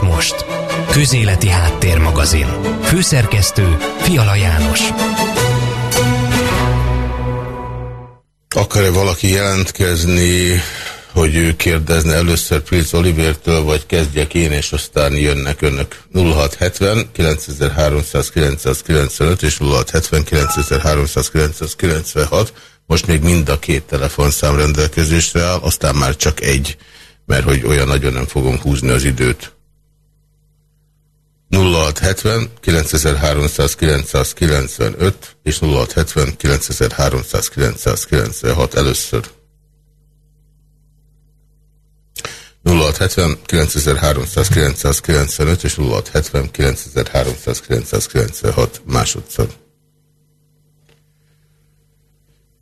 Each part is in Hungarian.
és most. Közéleti Háttérmagazin. Főszerkesztő Fiala János. Akar-e valaki jelentkezni, hogy ő kérdezne először Pilc Olivertől, vagy kezdjek én, és aztán jönnek önök 0670 9395 és 0670 9396. Most még mind a két telefonszám rendelkezésre áll, aztán már csak egy, mert hogy olyan nagyon nem fogom húzni az időt. 0670 9395 és 0670 9396 először. 0670 9395 és 0670 9396 másodszor.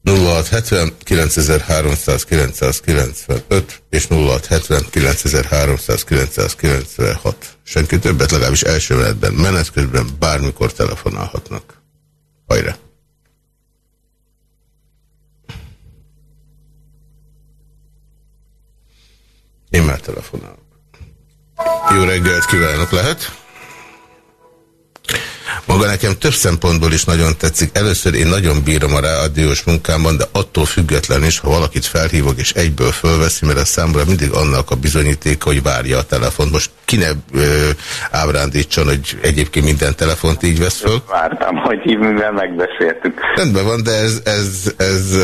0670 9395 és 0670 9396. Senki többet, legalábbis első menetben, menet közben bármikor telefonálhatnak. Hajrá! Én már telefonálok. Jó reggelt kívánok, lehet? Maga nekem több szempontból is nagyon tetszik. Először én nagyon bírom a rádiós munkámban, de attól független is, ha valakit felhívok és egyből fölveszi, mert a számomra mindig annak a bizonyítéka, hogy várja a telefont. Most ki ne ö, ábrándítson, hogy egyébként minden telefont így vesz föl. Vártam, hogy így mivel megbeszéltük. Rendben van, de ez, ez, ez, ez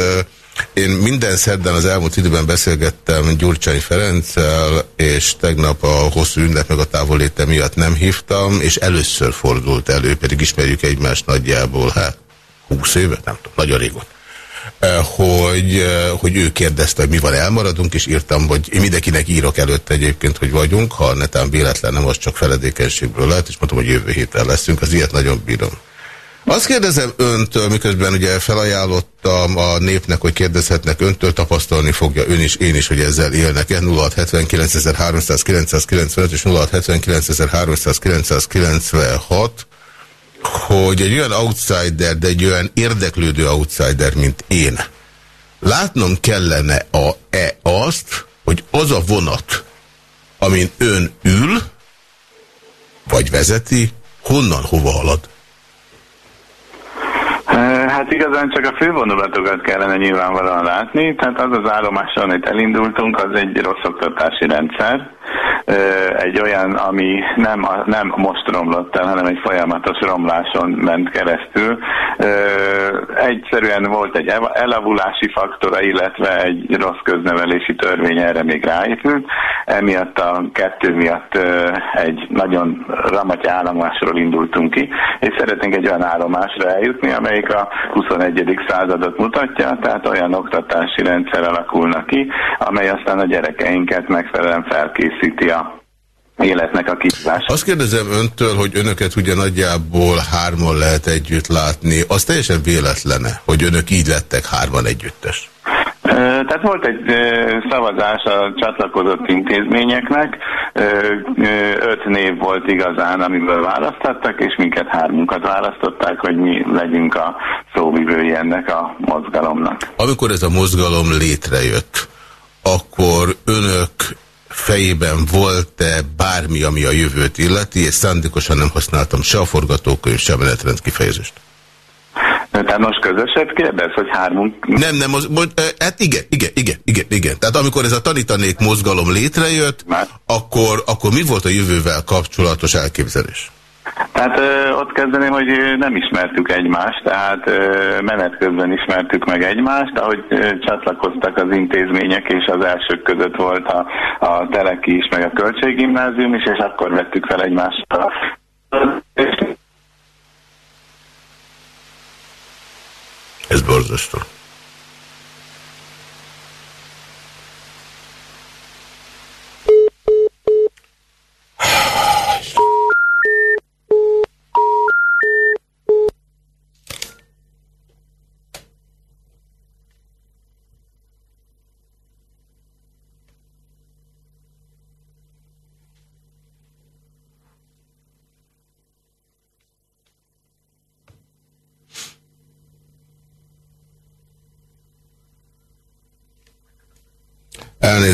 én minden szerdán az elmúlt időben beszélgettem Gyurcsány Ferenccel, és tegnap a hosszú ünnep meg a távoléte miatt nem hívtam, és először fordult elő, pedig ismerjük egymást nagyjából, hát 20 éve, nem tudom, nagyon régóta hogy, hogy ő kérdezte, hogy mi van, elmaradunk, és írtam, hogy én mindenkinek írok előtt egyébként, hogy vagyunk, ha netán véletlen nem, az csak feledékenységből lehet, és mondtam, hogy jövő héten leszünk, az ilyet nagyon bírom. Azt kérdezem öntől, miközben ugye felajánlottam a népnek, hogy kérdezhetnek öntől, tapasztalni fogja ön is, én is, hogy ezzel élnek. 0679.395 és 0679.396, hogy egy olyan outsider, de egy olyan érdeklődő outsider, mint én, látnom kellene-e azt, hogy az a vonat, amin ön ül, vagy vezeti, honnan hova halad? Hát igazán csak a fővonulatokat kellene nyilvánvalóan látni, tehát az az állomás, amit elindultunk, az egy rossz oktatási rendszer, egy olyan, ami nem, nem most romlott el, hanem egy folyamatos romláson ment keresztül. Egyszerűen volt egy elavulási faktora, illetve egy rossz köznevelési törvény erre még ráépült. Emiatt a kettő miatt egy nagyon ramaty állomásról indultunk ki, és szeretnénk egy olyan állomásra eljutni, amelyik a 21. századot mutatja, tehát olyan oktatási rendszer alakulna ki, amely aztán a gyerekeinket megfelelően felkészíti a életnek a kihívása. Azt kérdezem öntől, hogy önöket ugye nagyjából hárman lehet együtt látni. Az teljesen véletlene, hogy önök így lettek hárman együttes? Tehát volt egy szavazás a csatlakozott intézményeknek, öt név volt igazán, amiből választottak, és minket hármunkat választották, hogy mi legyünk a szóvivői ennek a mozgalomnak. Amikor ez a mozgalom létrejött, akkor önök fejében volt-e bármi, ami a jövőt illeti, és szándékosan nem használtam se a forgatókönyv, se a menetrend kifejezést. Tehát most közöset kérdez, hogy hármunk... Nem, nem, az, hát igen, igen, igen, igen, igen. Tehát amikor ez a tanítanék mozgalom létrejött, Már? akkor, akkor mi volt a jövővel kapcsolatos elképzelés? Tehát ö, ott kezdeném, hogy nem ismertük egymást, tehát ö, menet közben ismertük meg egymást, ahogy ö, csatlakoztak az intézmények, és az elsők között volt a, a Teleki is, meg a Költséggimnázium is, és akkor vettük fel egymást. Ez borzasztó.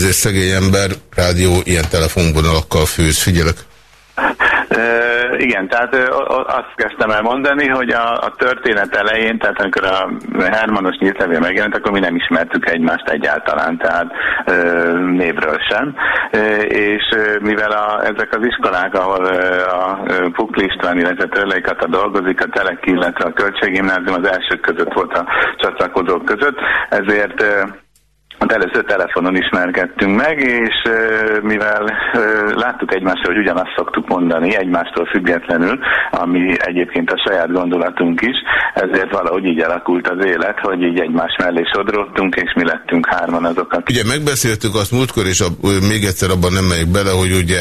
Elnézést, szegény ember, rádió ilyen telefonvonalakkal főz, figyelek. igen, tehát azt kezdtem el mondani, hogy a, a történet elején, tehát amikor a Hermanos nyílt megjelent, akkor mi nem ismertük egymást egyáltalán, tehát névről sem. És mivel a, ezek az iskolák, ahol a Pukli István, illetve Törleikata dolgozik, a Telek, illetve a Költséggimnázium az elsők között volt a csatlakozók között, ezért Hát először telefonon ismerkedtünk meg, és mivel láttuk egymást, hogy ugyanazt szoktuk mondani, egymástól függetlenül, ami egyébként a saját gondolatunk is, ezért valahogy így alakult az élet, hogy így egymás mellé sodródtunk, és mi lettünk hárman azok, akik... Ugye megbeszéltük azt múltkor, és a, még egyszer abban nem megyek bele, hogy ugye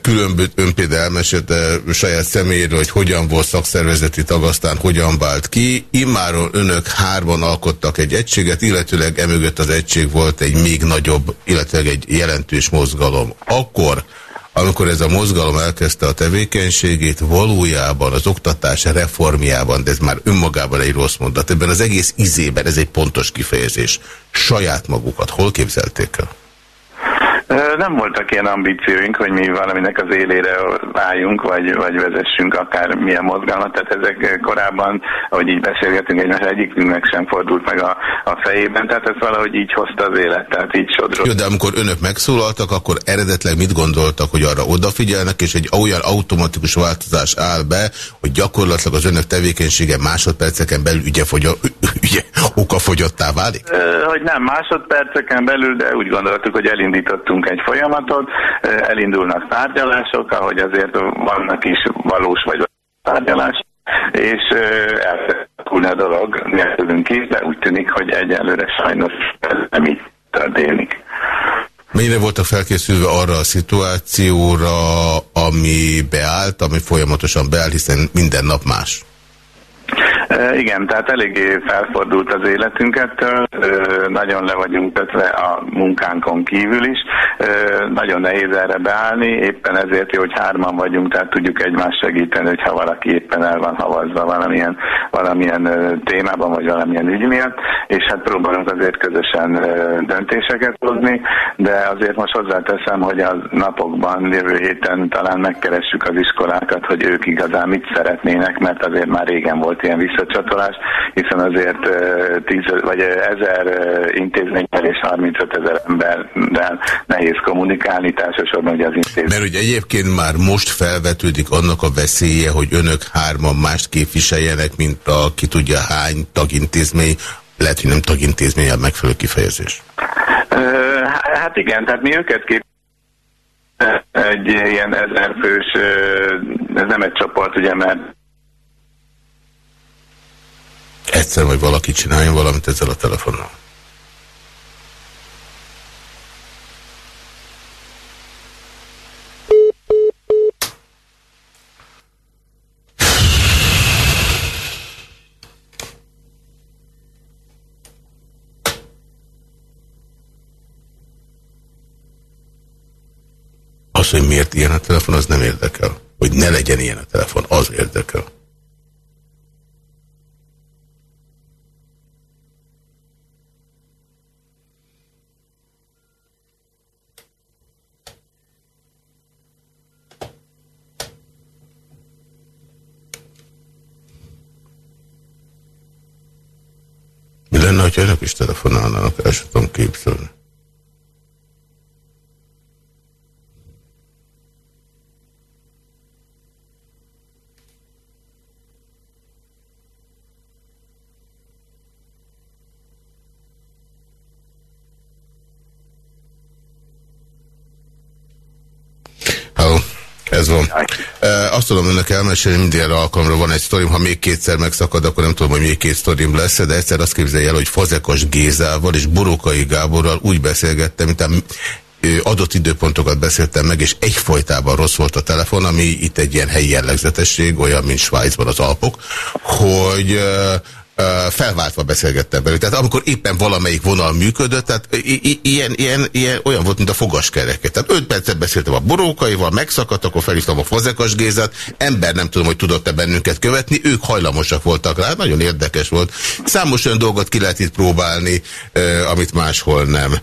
Különböző ön például elmesélte saját személyéről, hogy hogyan volt szakszervezeti tag, aztán hogyan vált ki. Immáron önök hárman alkottak egy egységet, illetőleg emögött az egység volt egy még nagyobb, illetve egy jelentős mozgalom. Akkor, amikor ez a mozgalom elkezdte a tevékenységét, valójában az oktatás reformjában, de ez már önmagában egy rossz mondat, ebben az egész izében, ez egy pontos kifejezés, saját magukat hol képzelték el? Nem voltak ilyen ambícióink, hogy mi valaminek az élére álljunk, vagy, vagy vezessünk akár milyen mozgalmat. Tehát ezek korábban, ahogy így beszélgetünk egymás, egyikünknek sem fordult meg a, a fejében, tehát ez valahogy így hozta az élet, tehát így sodrott. Jó, de amikor önök megszólaltak, akkor eredetleg mit gondoltak, hogy arra odafigyelnek, és egy olyan automatikus változás áll be, hogy gyakorlatilag az önök tevékenysége másodperceken belül ügye, fogya, ügye okafogyottá válik? Hogy nem másodperceken belül, de úgy gondoltuk, hogy elindítottunk egy folyamatot, elindulnak tárgyalások, ahogy azért vannak is valós vagy tárgyalás, és elfordul a dolog nélkülünk is, de úgy tűnik, hogy egyelőre sajnos ez nem így történik. Mennyire voltak felkészülve arra a szituációra, ami beállt, ami folyamatosan beáll, hiszen minden nap más? Igen, tehát eléggé felfordult az életünket, nagyon le vagyunk kötve a munkánkon kívül is, nagyon nehéz erre beállni, éppen ezért hogy hárman vagyunk, tehát tudjuk egymást segíteni, hogyha valaki éppen el van havazva valamilyen, valamilyen témában, vagy valamilyen ügy miatt, és hát próbálunk azért közösen döntéseket hozni, de azért most hozzáteszem, hogy a napokban, jövő héten talán megkeressük az iskolákat, hogy ők igazán mit szeretnének, mert azért már régen volt ilyen vissza visszacsatolás, hiszen azért 10 vagy ezer intézménnyel és 35 ezer emberrel nehéz kommunikálni, társasorban ugye az intézmény. Mert ugye egyébként már most felvetődik annak a veszélye, hogy önök hárman mást képviseljenek, mint a ki tudja hány tagintézmény, lehet, hogy nem tagintézmény a megfelelő kifejezés. Hát igen, tehát mi őket kép egy ilyen ezer fős, ez nem egy csoport, ugye, mert Egyszer majd valaki csináljon valamit ezzel a telefonnal. Az, hogy miért ilyen a telefon, az nem érdekel. Hogy ne legyen ilyen a telefon, az érdekel. lenne, hogyha önök is telefonálnának, el sem tudom képzelni. Ez van. Azt tudom önnek elmesélni, minden alkalomra van egy sztorim, ha még kétszer megszakad, akkor nem tudom, hogy még két sztorim lesz, de egyszer azt képzelje el, hogy Fazekas Gézával és Burókai Gáborral úgy beszélgettem, mint adott időpontokat beszéltem meg, és egyfolytában rossz volt a telefon, ami itt egy ilyen helyi jellegzetesség, olyan, mint Svájcban az Alpok, hogy felváltva beszélgettem velük. Tehát amikor éppen valamelyik vonal működött, tehát ilyen, ilyen, ilyen olyan volt, mint a fogaskereket. Tehát öt percet beszéltem a borókaival, megszakadt, akkor felhívtam a Fazekas Gézát, ember nem tudom, hogy tudott-e bennünket követni, ők hajlamosak voltak rá, nagyon érdekes volt. Számos olyan dolgot ki lehet itt próbálni, amit máshol nem.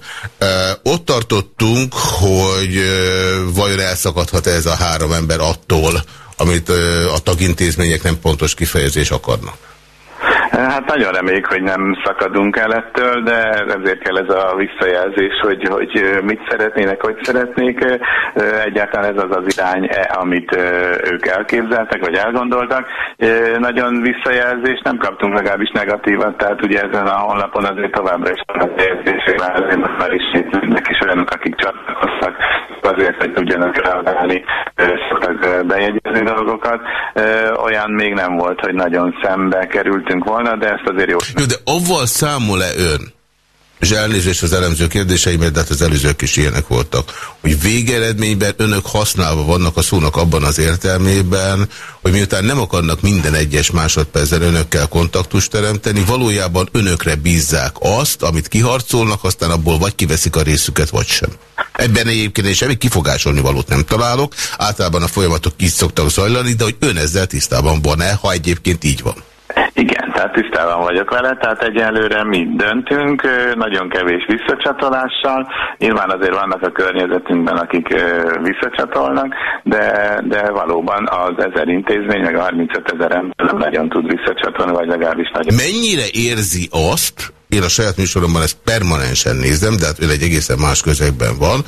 Ott tartottunk, hogy vajon elszakadhat -e ez a három ember attól, amit a tagintézmények nem pontos kifejezés akarnak. Hát nagyon reméljük, hogy nem szakadunk el ettől, de ezért kell ez a visszajelzés, hogy, hogy mit szeretnének, hogy szeretnék. Egyáltalán ez az az irány, e, amit ők elképzeltek, vagy elgondoltak. Nagyon visszajelzést nem kaptunk legalábbis negatívat, tehát ugye ezen a honlapon azért továbbra is van az érzések, azért most már ismétlődnek is olyanok, akik csatlakoztak azért, hogy tudjanak reagálni, szoktak bejegyezni dolgokat. Olyan még nem volt, hogy nagyon szembe kerültünk volna, de ezt azért jó. Jó, de avval számol-e ön, és elnézést az elemző kérdéseimet, de hát az előzők is ilyenek voltak, hogy végeredményben önök használva vannak a szónak abban az értelmében, hogy miután nem akarnak minden egyes másodpercen önökkel kontaktust teremteni, valójában önökre bízzák azt, amit kiharcolnak, aztán abból vagy kiveszik a részüket, vagy sem. Ebben egyébként én semmi kifogásolni valót nem találok, általában a folyamatok így szoktak zajlani, de hogy ön ezzel tisztában van-e, ha egyébként így van? Igen, tehát tisztában vagyok vele, tehát egyelőre mi döntünk, nagyon kevés visszacsatolással, nyilván azért vannak a környezetünkben, akik visszacsatolnak, de, de valóban az ezer intézmény, meg a 35 ezer ember nem nagyon tud visszacsatolni, vagy legalábbis nagyon. Mennyire érzi azt, én a saját műsoromban ezt permanensen nézem, de hát ő egy egészen más közegben van,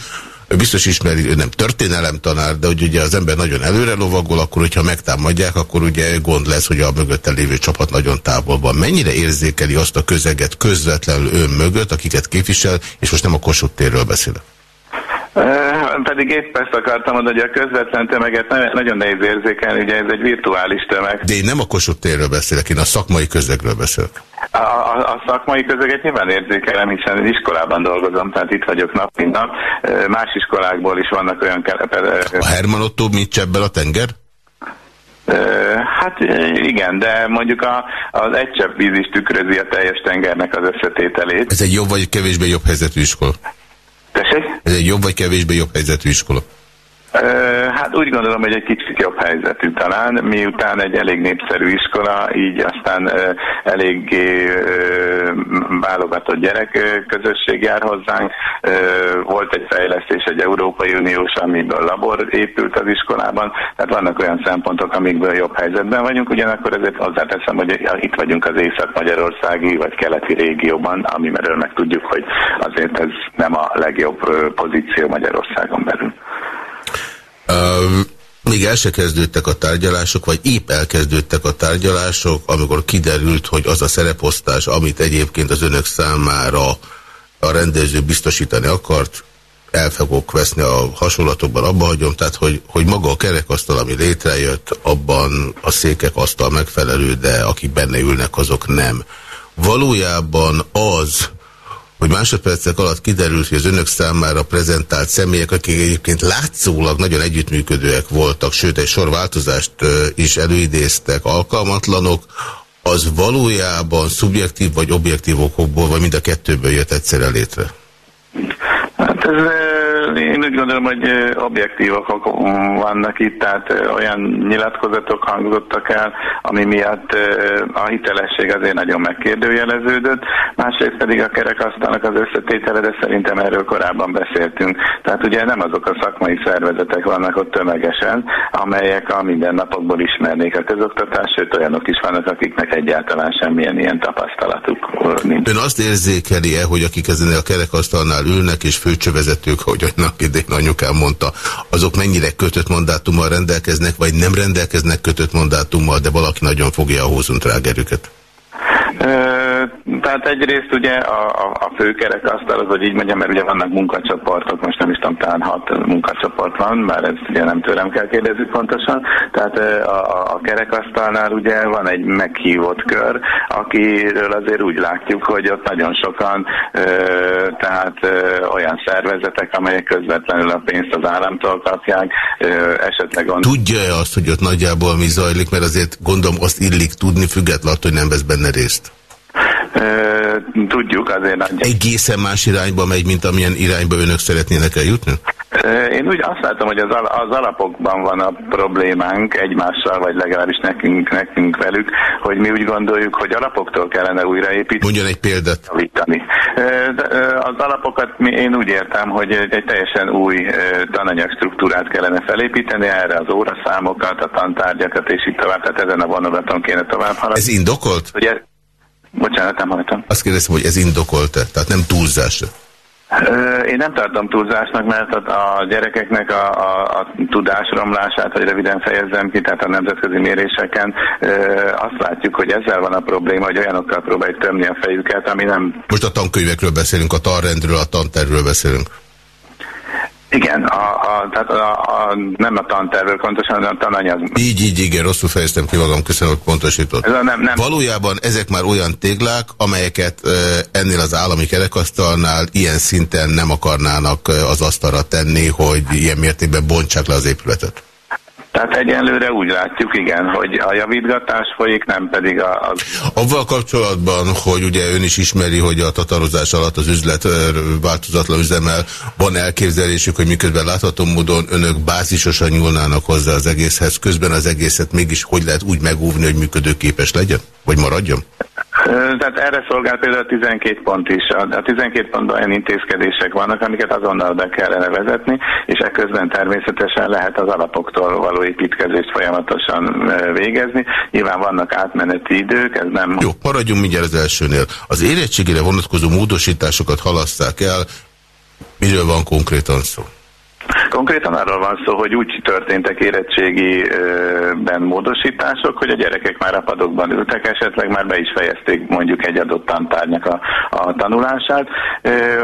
ő biztos ismeri, ő nem történelemtanár, de hogy ugye az ember nagyon előre lovagol, akkor hogyha megtámadják, akkor ugye gond lesz, hogy a mögötte lévő csapat nagyon távol van. Mennyire érzékeli azt a közeget közvetlenül ön mögött, akiket képvisel, és most nem a Kossuth térről beszélek? Pedig épp ezt akartam mondani, hogy a közvetlen tömeget nagyon nehéz érzékelni, ugye ez egy virtuális tömeg. De én nem a Kossuth térről beszélek, én a szakmai közegről beszélek. A, a, a szakmai közeget nyilván érzékelem, hiszen iskolában dolgozom, tehát itt vagyok nap, mint nap. Más iskolákból is vannak olyan... A Herman Otto mit csebbel a tenger? Hát igen, de mondjuk a, az egy csepp víz is tükrözi a teljes tengernek az összetételét. Ez egy jobb vagy kevésbé jobb helyzetű iskola? Tessék? Ez egy jobb vagy kevésbé jobb helyzetű iskola? Hát úgy gondolom, hogy egy kicsit jobb helyzetű talán, miután egy elég népszerű iskola, így aztán eléggé válogatott gyerek közösség jár hozzánk. Volt egy fejlesztés, egy Európai Uniós, amiből labor épült az iskolában, tehát vannak olyan szempontok, amikből jobb helyzetben vagyunk, ugyanakkor ezért hozzáteszem, hogy itt vagyunk az észak-magyarországi vagy keleti régióban, amiről meg tudjuk, hogy azért ez nem a legjobb pozíció Magyarországon belül. Még el se kezdődtek a tárgyalások, vagy épp elkezdődtek a tárgyalások, amikor kiderült, hogy az a szereposztás, amit egyébként az önök számára a rendező biztosítani akart, el fogok veszni a hasonlatokban, abba hagyom, tehát hogy, hogy maga a kerekasztal, ami létrejött, abban a székek asztal megfelelő, de akik benne ülnek, azok nem. Valójában az, hogy másodpercek alatt kiderült, hogy az önök számára prezentált személyek, akik egyébként látszólag nagyon együttműködőek voltak, sőt egy sor változást is előidéztek, alkalmatlanok, az valójában szubjektív vagy objektív okokból, vagy mind a kettőből jött egyszerre létre? Hát ez én úgy gondolom, hogy objektívak vannak itt, tehát olyan nyilatkozatok hangzottak el, ami miatt a hitelesség azért nagyon megkérdőjeleződött, másrészt pedig a kerekasztalnak az összetétele, de szerintem erről korábban beszéltünk. Tehát ugye nem azok a szakmai szervezetek vannak ott tömegesen, amelyek a mindennapokból ismernék a közoktatást, sőt olyanok is vannak, akiknek egyáltalán semmilyen ilyen tapasztalatuk nincs. Ön azt érzékeli-e, hogy akik ezen a kerekasztalnál ülnek és főcsövezetők, hogy annak idén anyukám mondta, azok mennyire kötött mandátummal rendelkeznek, vagy nem rendelkeznek kötött mandátummal, de valaki nagyon fogja a hózuntrágerüket? Tehát egyrészt ugye a, a, a főkerekasztal, az, hogy így mondjam, mert ugye vannak munkacsoportok, most nem is tudom, talán hat munkacsoport van, bár ezt ugye nem tőlem kell kérdezni pontosan. Tehát a, a kerekasztalnál ugye van egy meghívott kör, akiről azért úgy látjuk, hogy ott nagyon sokan, tehát olyan szervezetek, amelyek közvetlenül a pénzt az államtól kapják, esetleg on... Tudja-e azt, hogy ott nagyjából mi zajlik, mert azért gondolom azt illik tudni, függetlenül, hogy nem vesz benne részt? Tudjuk azért nagy... Egészen más irányba megy, mint amilyen irányba önök szeretnének eljutni? Én úgy azt látom, hogy az, az alapokban van a problémánk egymással, vagy legalábbis nekünk, nekünk velük, hogy mi úgy gondoljuk, hogy alapoktól kellene újraépíteni. Mondjon egy példát. Javítani. Az alapokat én úgy értem, hogy egy teljesen új tananyag struktúrát kellene felépíteni, erre az óraszámokat, a tantárgyakat és így tovább, tehát ezen a vonulaton kéne tovább haladni. Ez indokolt? Ugye, bocsánat, nem hallottam. Azt kérdeztem, hogy ez indokolt-e, tehát nem túlzás. Én nem tartom túlzásnak, mert a gyerekeknek a, a, a tudásromlását, hogy röviden fejezzem ki, tehát a nemzetközi méréseken azt látjuk, hogy ezzel van a probléma, hogy olyanokkal próbáljuk tömni a fejüket, ami nem... Most a tankönyvekről beszélünk, a tanrendről, a tanterről beszélünk. Igen, a, a, tehát a, a, nem a tantervről, pontosan a tananyag. Így, így, igen, rosszul fejeztem ki magam, köszönöm, hogy pontosított. Ez a nem, nem. Valójában ezek már olyan téglák, amelyeket ennél az állami kerekasztalnál ilyen szinten nem akarnának az asztalra tenni, hogy ilyen mértékben bontsák le az épületet. Tehát egyenlőre úgy látjuk, igen, hogy a javítgatás folyik, nem pedig a... a... Avval kapcsolatban, hogy ugye ön is ismeri, hogy a tatarozás alatt az üzlet változatlan üzemmel van elképzelésük, hogy miközben látható módon önök bázisosan nyúlnának hozzá az egészhez, közben az egészet mégis hogy lehet úgy megúvni, hogy működőképes legyen? Vagy maradjon? Tehát erre szolgál például a 12 pont is. A 12 pontban olyan intézkedések vannak, amiket azonnal be kellene vezetni, és ekközben természetesen lehet az alapoktól való építkezést folyamatosan végezni. Nyilván vannak átmeneti idők, ez nem... Jó, maradjunk mindjárt az elsőnél. Az érettségére vonatkozó módosításokat halaszták el. Miről van konkrétan szó? Konkrétan arról van szó, hogy úgy történtek érettségiben módosítások, hogy a gyerekek már a padokban ültek, esetleg már be is fejezték mondjuk egy adott tantárnak a, a tanulását,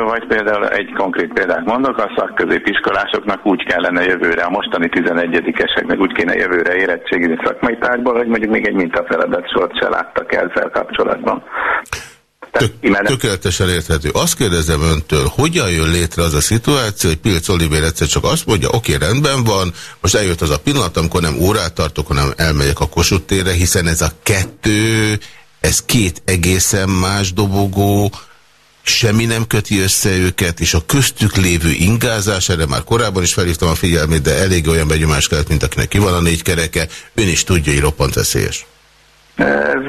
vagy például egy konkrét példát mondok, a szakközépiskolásoknak úgy kellene jövőre, a mostani 11-eseknek úgy kéne jövőre érettségi szakmai tárgyból, hogy mondjuk még egy mintafeladat sort se láttak ezzel kapcsolatban. Tök, tökéletesen érthető. Azt kérdezem öntől, hogyan jön létre az a szituáció, hogy Pilc Oliver egyszer csak azt mondja, oké, okay, rendben van, most eljött az a pillanat, amikor nem órát tartok, hanem elmegyek a Kossuth térre, hiszen ez a kettő, ez két egészen más dobogó, semmi nem köti össze őket, és a köztük lévő ingázás, erre már korábban is felhívtam a figyelmét, de elég olyan begyomás kellett, mint akinek ki van a négy kereke, ön is tudja, hogy roppant veszélyes. Ez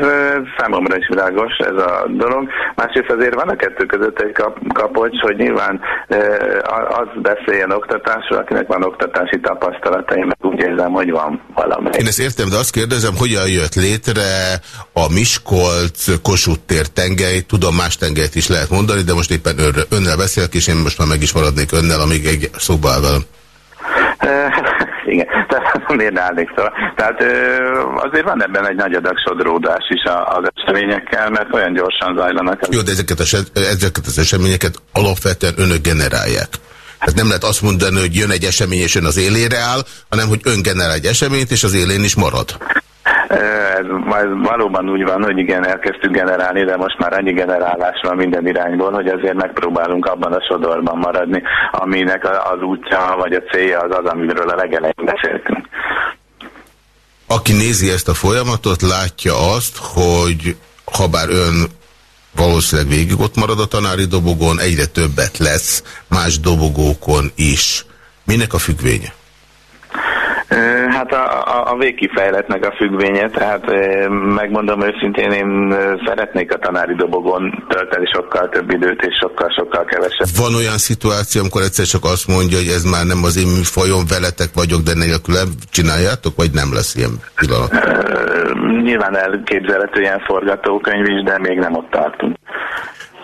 számomra is világos ez a dolog. Másrészt azért van a kettő között egy kap, kapocs, hogy nyilván az beszéljen oktatásról, akinek van oktatási tapasztalata, én meg úgy érzem, hogy van valami. Én ezt értem, de azt kérdezem, hogyan jött létre a Miskolc Kossuth tér tengely, tudom más tengelyt is lehet mondani, de most éppen önnel beszélek, és én most már meg is maradnék önnel, amíg egy szóba áll velem. Igen, tehát miért ne állnék szóval. Tehát azért van ebben egy nagy adag sodródás is az eseményekkel, mert olyan gyorsan zajlanak. Jó, de ezeket, a, ezeket az eseményeket alapvetően önök generálják. Hát nem lehet azt mondani, hogy jön egy esemény és ön az élére áll, hanem hogy ön generál egy eseményt és az élén is marad. Ez, valóban úgy van, hogy igen, elkezdtük generálni, de most már annyi generálás van minden irányból, hogy azért megpróbálunk abban a sodorban maradni, aminek az útja vagy a célja az az, amiről a legelején beszéltünk. Aki nézi ezt a folyamatot, látja azt, hogy ha bár ön valószínűleg végig ott marad a tanári dobogon, egyre többet lesz más dobogókon is. Minek a függvénye? Hát a, a, a végkifejletnek a függvénye, tehát megmondom őszintén, én szeretnék a tanári dobogon tölteni sokkal több időt, és sokkal-sokkal kevesebb. Van olyan szituáció, amikor egyszer csak azt mondja, hogy ez már nem az én műfajom, veletek vagyok, de nélkül csináljátok, vagy nem lesz ilyen pillanat? Nyilván elképzelhető ilyen forgatókönyv is, de még nem ott tartunk.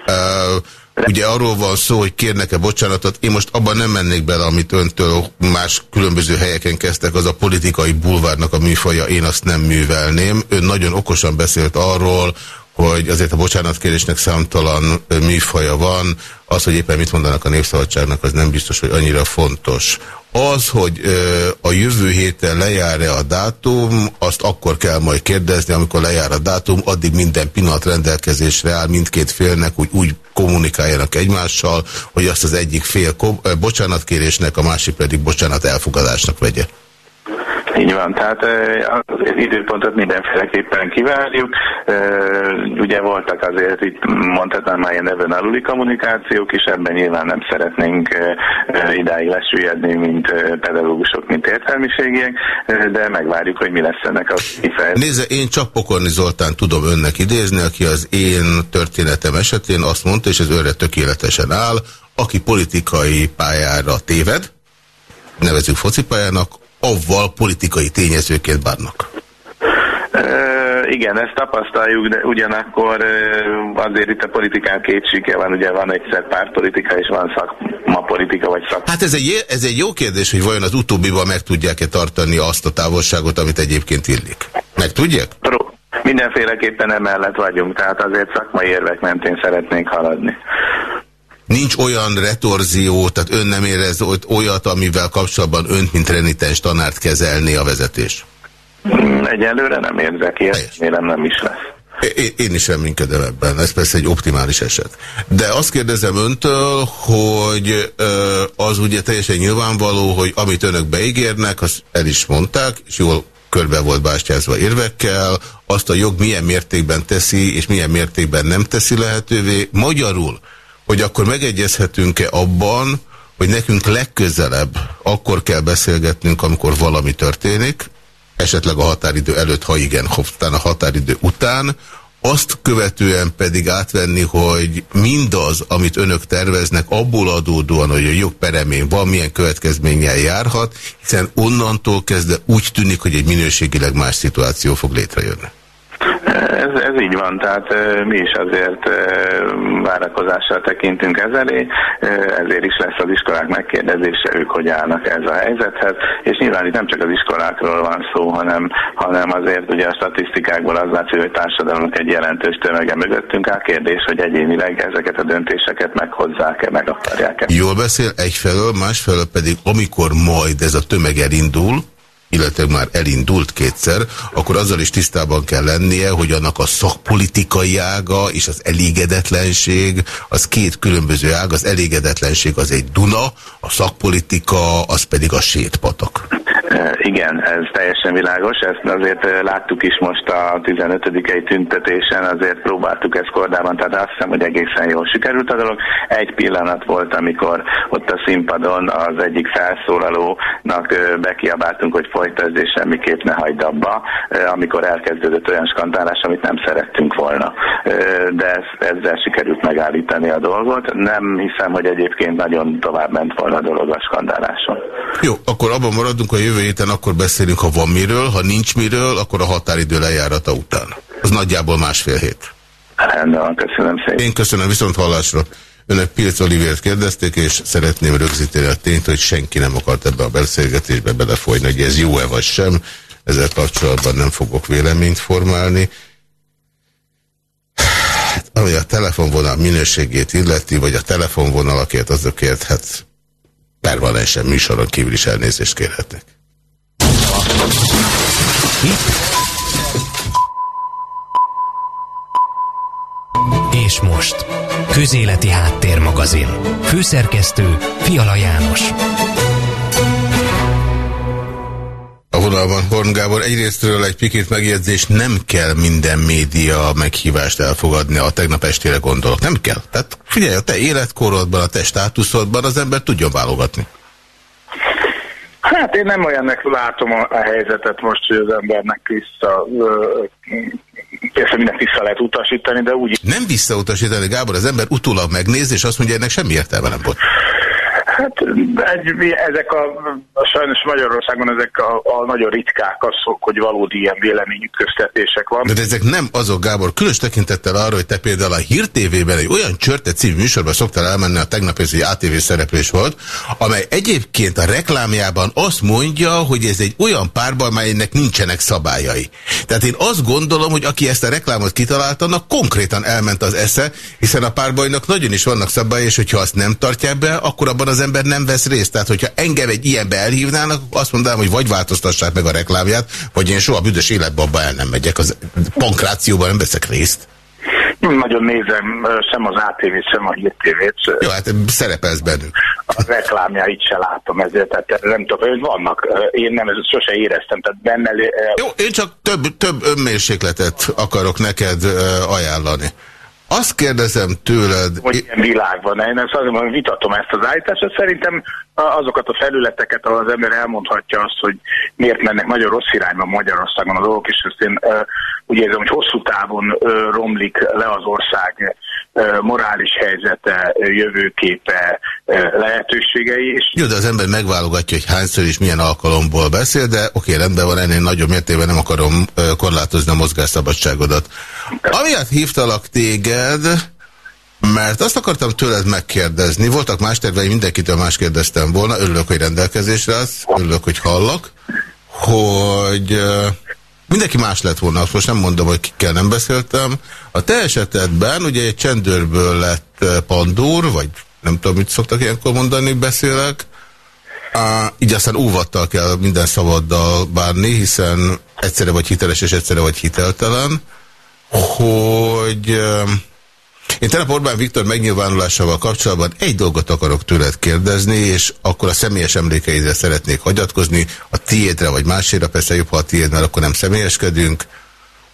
Uh, Ugye arról van szó, hogy kérnek-e bocsánatot. Én most abban nem mennék bele, amit öntől más különböző helyeken kezdtek, az a politikai bulvárnak a műfaja, én azt nem művelném. Ön nagyon okosan beszélt arról, hogy azért a bocsánatkérésnek számtalan műfaja van, az, hogy éppen mit mondanak a Népszabadságnak, az nem biztos, hogy annyira fontos. Az, hogy ö, a jövő héten lejár-e a dátum, azt akkor kell majd kérdezni, amikor lejár a dátum, addig minden pillanat rendelkezésre áll mindkét félnek, úgy, úgy kommunikáljanak egymással, hogy azt az egyik fél bocsánatkérésnek, a másik pedig bocsánat elfogadásnak vegye. Így van, tehát az időpontot mindenféleképpen kivárjuk. Ugye voltak azért itt mondhatnám már ilyen nevön aluli kommunikációk is, ebben nyilván nem szeretnénk idáig lesüllyedni, mint pedagógusok, mint értelmiségiek, de megvárjuk, hogy mi lesz ennek a kifejezés. Nézze, én csak Pokorni Zoltán tudom önnek idézni, aki az én történetem esetén azt mondta, és ez őre tökéletesen áll, aki politikai pályára téved, nevezük focipályának, avval politikai tényezőként bánnak. igen, ezt tapasztaljuk, de ugyanakkor azért itt a politikán két síke van, ugye van egyszer pártpolitika és van szakmapolitika vagy szak. Hát ez egy, ez egy jó kérdés, hogy vajon az utóbbiban meg tudják-e tartani azt a távolságot, amit egyébként illik. Meg tudják? Mindenféleképpen emellett vagyunk, tehát azért szakmai érvek mentén szeretnénk haladni. Nincs olyan retorzió, tehát ön nem érez olyat, amivel kapcsolatban önt, mint renitens tanárt kezelni a vezetés? Egyelőre nem érzek ilyet, remélem nem is lesz. Én, én is reménykedem ebben, ez persze egy optimális eset. De azt kérdezem öntől, hogy az ugye teljesen nyilvánvaló, hogy amit önök beígérnek, azt el is mondták, és jól körbe volt bástyázva érvekkel, azt a jog milyen mértékben teszi, és milyen mértékben nem teszi lehetővé. Magyarul, hogy akkor megegyezhetünk-e abban, hogy nekünk legközelebb akkor kell beszélgetnünk, amikor valami történik, esetleg a határidő előtt, ha igen, aztán a határidő után, azt követően pedig átvenni, hogy mindaz, amit önök terveznek, abból adódóan, hogy a jogperemén van, milyen következménnyel járhat, hiszen onnantól kezdve úgy tűnik, hogy egy minőségileg más szituáció fog létrejönni. Ez, ez így van, tehát mi is azért várakozással tekintünk ez elé, ezért is lesz az iskolák megkérdezése, ők hogy állnak ez a helyzethez, és nyilván itt nem csak az iskolákról van szó, hanem, hanem azért ugye a statisztikákból az látszik, hogy társadalomnak egy jelentős tömege mögöttünk áll kérdés, hogy egyénileg ezeket a döntéseket meghozzák-e, meg akarják-e. Jól beszél egyfelől, másfelől pedig amikor majd ez a tömeg elindul, illetve már elindult kétszer, akkor azzal is tisztában kell lennie, hogy annak a szakpolitikai ága és az elégedetlenség, az két különböző ág, az elégedetlenség az egy Duna, a szakpolitika az pedig a sétpatak. Igen, ez teljesen világos, ezt azért láttuk is most a 15. tüntetésen, azért próbáltuk ezt kordában, tehát azt hiszem, hogy egészen jól sikerült a dolog. Egy pillanat volt, amikor ott a színpadon az egyik felszólalónak bekiabáltunk, hogy folytasd és semmiképp ne hagyd abba, amikor elkezdődött olyan skandálás, amit nem szerettünk volna. De ezzel sikerült megállítani a dolgot. Nem hiszem, hogy egyébként nagyon tovább ment volna a dolog a skandáláson. Jó, akkor abban maradunk a jövő héten, akkor beszélünk, ha van miről, ha nincs miről, akkor a határidő lejárata után. Az nagyjából másfél hét. Rendben, köszönöm szépen. Én köszönöm viszont hallásra. Önök Pilc Olivért kérdezték, és szeretném rögzíteni a tényt, hogy senki nem akart ebbe a beszélgetésbe belefolyni, hogy ez jó-e vagy sem. Ezzel kapcsolatban nem fogok véleményt formálni. Hát, ami a telefonvonal minőségét illeti, vagy a telefonvonalakért azokért, hát permanensen műsoron kívül is elnézést kérhetnek. És most, Közéleti Háttérmagazin. Főszerkesztő Fiala János. A vonalban Horn Gábor egyrésztről egy pikét megjegyzés, nem kell minden média meghívást elfogadni, a tegnap estére gondolok. Nem kell. Tehát figyelj, a te életkorodban, a te státuszodban az ember tudjon válogatni. Hát én nem olyannak látom a, a helyzetet most, hogy az embernek vissza, persze mindent vissza lehet utasítani, de úgy... Nem visszautasítani, Gábor, az ember utólag megnéz, és azt mondja, ennek semmi értelme nem volt. Hát egy, ezek a, a sajnos Magyarországon ezek a, a nagyon ritkák azok, hogy valódi ilyen véleményütköztetések van. De ezek nem azok, Gábor, különös tekintettel arra, hogy te például a Hír TV-ben egy olyan csörte című műsorban szoktál elmenni, a tegnap ez egy ATV szereplés volt, amely egyébként a reklámjában azt mondja, hogy ez egy olyan párban, melynek nincsenek szabályai. Tehát én azt gondolom, hogy aki ezt a reklámot kitalálta, annak konkrétan elment az esze, hiszen a párbajnak nagyon is vannak szabályai, és hogyha azt nem tartják be, akkor abban az ember nem vesz részt. Tehát, hogyha engem egy ilyenbe elhívnának, azt mondanám, hogy vagy változtassák meg a reklámját, vagy én soha büdös életbe abba el nem megyek. Az pankrációban nem veszek részt. Nagyon nézem sem az ATV-t, sem a Hír TV-t. Jó, hát szerepelsz bennük. A reklámjait se látom ezért, tehát nem tudom, hogy vannak. Én nem, ezt sose éreztem, tehát benne... Jó, én csak több, több önmérsékletet akarok neked ajánlani. Azt kérdezem tőled... Hogy ilyen világ van. Én ezt azért vitatom ezt az állítást. Szerintem azokat a felületeket, ahol az ember elmondhatja azt, hogy miért mennek nagyon rossz irányba Magyarországon a dolgok, és ezt én úgy érzem, hogy hosszú távon romlik le az ország morális helyzete, jövőképe, lehetőségei. És... Jó, de az ember megválogatja, hogy hányszor és milyen alkalomból beszél, de oké, rendben van, ennél nagyobb mértékben nem akarom korlátozni a mozgásszabadságodat. Amiatt hívtalak téged, mert azt akartam tőled megkérdezni, voltak más tervei, mindenkitől más kérdeztem volna, örülök, hogy rendelkezésre az, örülök, hogy hallak, hogy mindenki más lett volna, most nem mondom, hogy kikkel nem beszéltem. A te esetedben ugye egy csendőrből lett pandúr, vagy nem tudom, mit szoktak ilyenkor mondani, beszélek, Uh, így aztán óvattal kell minden szavaddal bánni, hiszen egyszerre vagy hiteles és egyszerre vagy hiteltelen, hogy uh, én tegnap Orbán Viktor megnyilvánulásával kapcsolatban egy dolgot akarok tőled kérdezni, és akkor a személyes emlékeidre szeretnék hagyatkozni, a tiédre vagy másére, persze jobb, ha a tiéd, mert akkor nem személyeskedünk.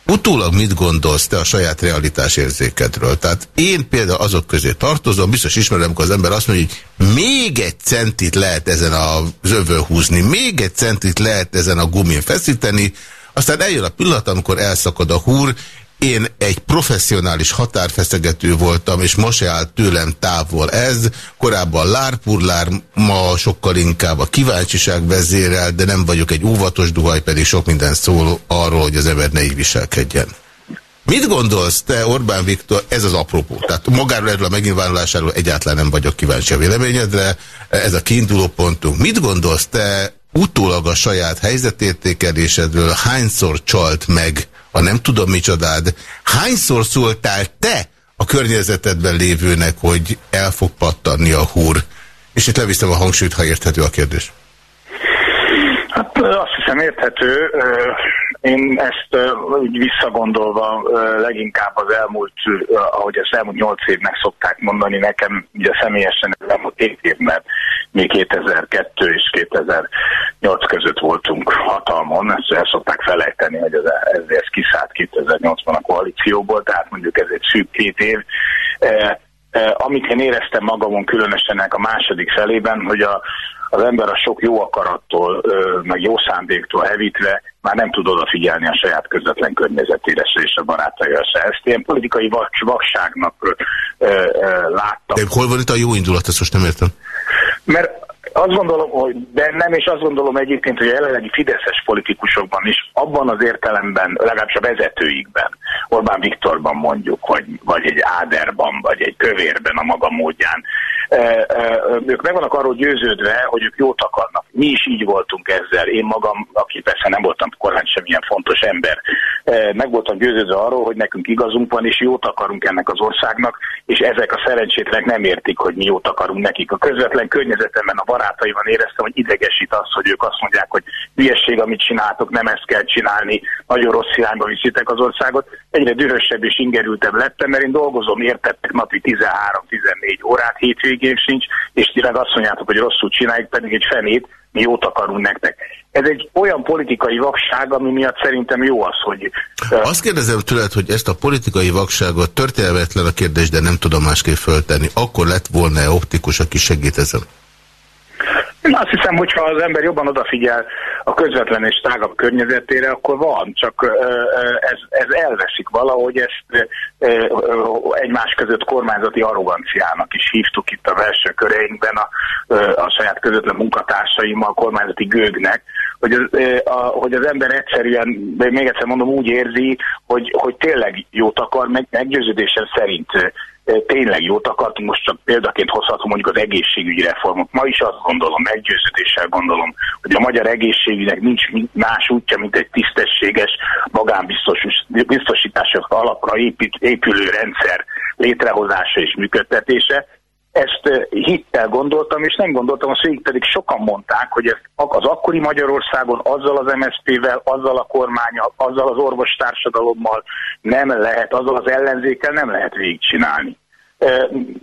Utólag mit gondolsz te a saját realitásérzékedről? Tehát én például azok közé tartozom, biztos ismerem, amikor az ember azt mondja, hogy még egy centit lehet ezen a zövő húzni, még egy centit lehet ezen a gumin feszíteni, aztán eljön a pillanat, amikor elszakad a húr, én egy professzionális határfeszegető voltam, és most se állt tőlem távol ez. Korábban lárpurlár, ma sokkal inkább a kíváncsiság vezérel, de nem vagyok egy óvatos duhaj, pedig sok minden szól arról, hogy az ember ne így viselkedjen. Mit gondolsz te, Orbán Viktor, ez az apropó? Tehát magáról erről a megnyilvánulásáról egyáltalán nem vagyok kíváncsi a véleményedre, ez a kiinduló pontunk. Mit gondolsz te utólag a saját helyzetértékelésedről, hányszor csalt meg a nem tudom micsodád, hányszor szóltál te a környezetedben lévőnek, hogy el fog pattanni a húr? És itt leviszem a hangsúlyt, ha érthető a kérdés. Hát azt hiszem érthető. Én ezt úgy visszagondolva leginkább az elmúlt, ahogy ezt elmúlt nyolc évnek szokták mondani nekem, ugye személyesen az elmúlt két év, mert mi 2002 és 2008 között voltunk hatalmon, ezt el szokták felejteni, hogy ez, ez kiszállt 2008-ban a koalícióból, tehát mondjuk ez egy szűk két év. Amit én éreztem magamon különösen a második felében, hogy a, az ember a sok jó akarattól, meg jó szándéktól hevítve már nem tud odafigyelni a saját közvetlen környezetére és a barátaira se. Ezt ilyen politikai vakságnak láttam. De hol van itt a jó indulat, ezt most nem értem? Mert azt gondolom, hogy bennem, és azt gondolom egyébként, hogy a jelenlegi fideszes politikusokban is, abban az értelemben, legalábbis a vezetőikben, Orbán Viktorban mondjuk, vagy, vagy egy Áderban, vagy egy Kövérben a maga módján, ők meg vannak arról győződve, hogy ők jót akarnak. Mi is így voltunk ezzel. Én magam, aki persze nem voltam korán semmilyen fontos ember, meg voltam győződve arról, hogy nekünk igazunk van, és jót akarunk ennek az országnak, és ezek a szerencsétlenek nem értik, hogy mi jót akarunk nekik. A közvetlen környezetemben, a barátaimban éreztem, hogy idegesít az, hogy ők azt mondják, hogy hülyesség, amit csináltok, nem ezt kell csinálni, nagyon rossz irányba viszitek az országot. Egyre dühösebb és ingerültebb lettem, mert én dolgozom, értettek napi 13-14 órát, hétvégén sincs, és tényleg azt mondjátok, hogy rosszul csináljuk, pedig egy fenét, mi jót akarunk nektek. Ez egy olyan politikai vakság, ami miatt szerintem jó az, hogy... Azt kérdezem tőled, hogy ezt a politikai vakságot történelmetlen a kérdés, de nem tudom másképp föltenni. Akkor lett volna-e optikus, aki segít ezen? Én azt hiszem, hogyha az ember jobban odafigyel a közvetlen és tágabb környezetére, akkor van, csak ez, ez elveszik valahogy, ezt egymás között kormányzati arroganciának is hívtuk itt a belső köreinkben a, a saját közvetlen munkatársaimmal, kormányzati gőgnek, hogy az, a, hogy az ember egyszerűen, de még egyszer mondom, úgy érzi, hogy, hogy tényleg jót akar, meg, meggyőződésem szerint tényleg jót akartunk, most csak példaként hozhatom mondjuk az egészségügyi reformot. Ma is azt gondolom, meggyőződéssel gondolom, hogy a magyar egészségügynek nincs más útja, mint egy tisztességes magánbiztosítások alapra épít, épülő rendszer létrehozása és működtetése. Ezt hittel gondoltam, és nem gondoltam, azt végig pedig sokan mondták, hogy ez az akkori Magyarországon azzal az MSZP-vel, azzal a kormányal, azzal az orvostársadalommal nem lehet, azzal az ellenzékkel nem lehet végigcsinálni.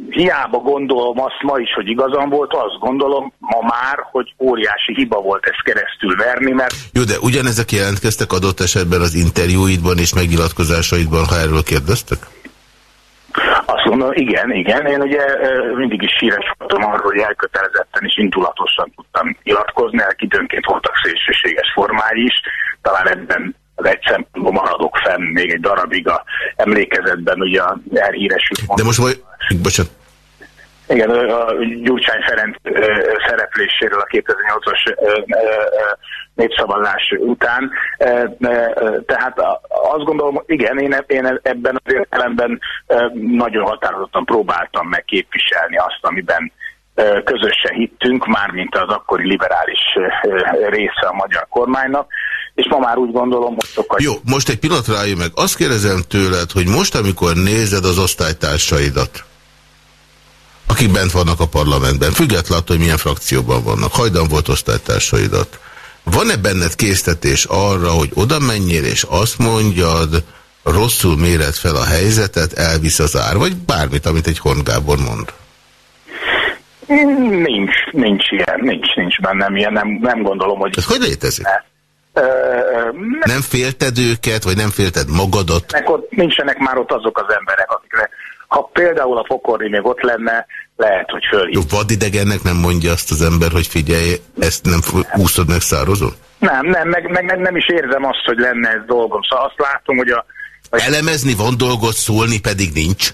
Hiába gondolom azt ma is, hogy igazam volt, azt gondolom ma már, hogy óriási hiba volt ezt keresztül verni, mert... Jó, de ugyanezek jelentkeztek adott esetben az interjúidban és megnyilatkozásaidban, ha erről kérdeztek? Azt mondom, igen, igen. Én ugye mindig is híres voltam arról, hogy elkötelezetten és indulatosan tudtam nyilatkozni, időnként voltak szélsőséges formái is, talán ebben az egy szempontból maradok fenn még egy darabig a emlékezetben, ugye elhíresült. De most vagy, bocsánat. Igen, a Gyurcsány Ferenc szerepléséről a 2008-as népszavazás után. Tehát azt gondolom, igen, én, én ebben az értelemben nagyon határozottan próbáltam meg képviselni azt, amiben közösen hittünk, mármint az akkori liberális része a magyar kormánynak, és ma már úgy gondolom, hogy sokkal... Jó, most egy pillanatra állj meg. Azt kérdezem tőled, hogy most, amikor nézed az osztálytársaidat, akik bent vannak a parlamentben, függetlenül, hogy milyen frakcióban vannak, hajdan volt osztálytársaidat, van-e benned késztetés arra, hogy oda menjél, és azt mondjad, rosszul méred fel a helyzetet, elvisz az ár, vagy bármit, amit egy Horn Gábor mond? Nincs, nincs ilyen, nincs, nincs bennem ilyen, nem, nem gondolom, hogy... Ez hogy létezik? Ne. Nem, nem félted őket, vagy nem félted magadat? Ott nincsenek már ott azok az emberek, akikre, ha például a pokorri még ott lenne, lehet, hogy fölhív. Jó, vadidegennek nem mondja azt az ember, hogy figyelj, ezt nem úszod meg szározol? Nem, nem, meg, meg, meg nem is érzem azt, hogy lenne ez dolgom. Szóval azt látom, hogy a... Hogy... Elemezni van dolgot, szólni pedig nincs?